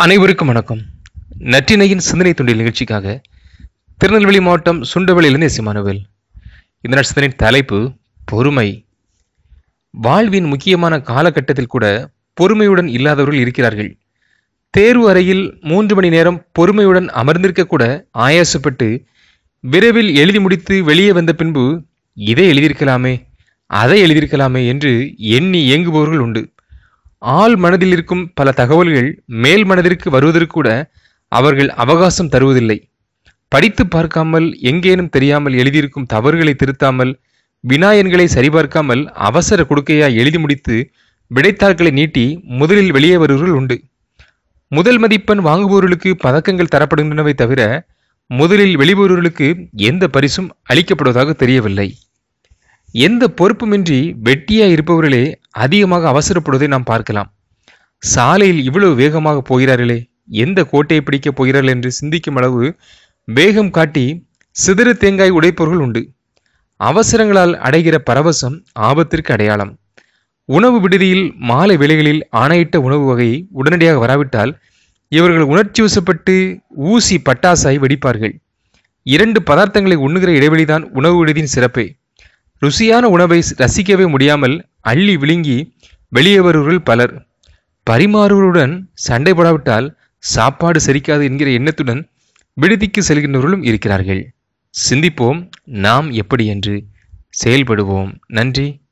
அனைவருக்கும் வணக்கம். நற்றினையின் சிந்தனை தொண்டில் நிகழ்ச்சிக்காக திருநெல்வேலி மாவட்டம் சுண்டவளியிலிருந்து எசிமானுவேல் இந்த நாள் சிந்தனையின் தலைப்பு பொறுமை. வாழ்வின் முக்கியமான காலகட்டத்தில் கூட பொறுமையுடன் இல்லாதவர்கள் இருக்கிறார்கள். தேர்வு அறையில் மூன்று மணி நேரம் பொறுமையுடன் அமர்ந்திருக்க கூட ஆயாசப்பட்டு விரைவில் எழுதி முடித்து வெளியே வந்த பின்பு இதை எழுதியிருக்கலாமே அதை எழுதியிருக்கலாமே என்று எண்ணி இயங்குபவர்கள் உண்டு. ஆள் மனதில் இருக்கும் பல தகவல்கள் மேல் மனதிற்கு வருவதற்கு கூட அவர்கள் அவகாசம் தருவதில்லை. படித்து பார்க்காமல் எங்கேனும் தெரியாமல் எழுதியிருக்கும் தவறுகளை திருத்தாமல் வினாயன்களை சரிபார்க்காமல் அவசர கொடுக்கையா எழுதி முடித்து விடைத்தாள்களை நீட்டி முதலில் வெளியே வருவர்கள் உண்டு. முதல் மதிப்பெண் வாங்குபவர்களுக்கு பதக்கங்கள் தரப்படுகின்றனவை தவிர முதலில் வெளிவருவர்களுக்கு எந்த பரிசும் அளிக்கப்படுவதாக தெரியவில்லை. எந்த பொறுப்புமின்றி வெட்டியா இருப்பவர்களே அதிகமாக அவசரப்படுவதை நாம் பார்க்கலாம். சாலையில் இவ்வளவு வேகமாக போகிறார்களே எந்த கோட்டையை பிடிக்கப் போகிறார்கள் என்று சிந்திக்கும் அளவு வேகம் காட்டி சிதறு தேங்காய் உடைப்பவர்கள் உண்டு. அவசரங்களால் அடைகிற பரவசம் ஆபத்திற்கு அடையாளம். உணவு விடுதியில் மாலை வேளைகளில் ஆணையிட்ட உணவு வகை உடனடியாக வராவிட்டால் இவர்கள் உணர்ச்சி வசப்பட்டு ஊசி பட்டாசாய் வெடிப்பார்கள். இரண்டு பதார்த்தங்களை உண்ணுகிற இடைவெளிதான் உணவு விடுதியின் சிறப்பே. ருசியான உணவை ரசிக்கவே முடியாமல் அள்ளி விழுங்கி வெளியே வருவர்கள் பலர். பரிமாறுவருடன் சண்டை போடாவிட்டால் சாப்பாடு செரிக்காது என்கிற எண்ணத்துடன் விடுதிக்கு செல்கின்றவர்களும் இருக்கிறார்கள். சிந்திப்போம் நாம் எப்படி என்று. செயல்படுவோம். நன்றி.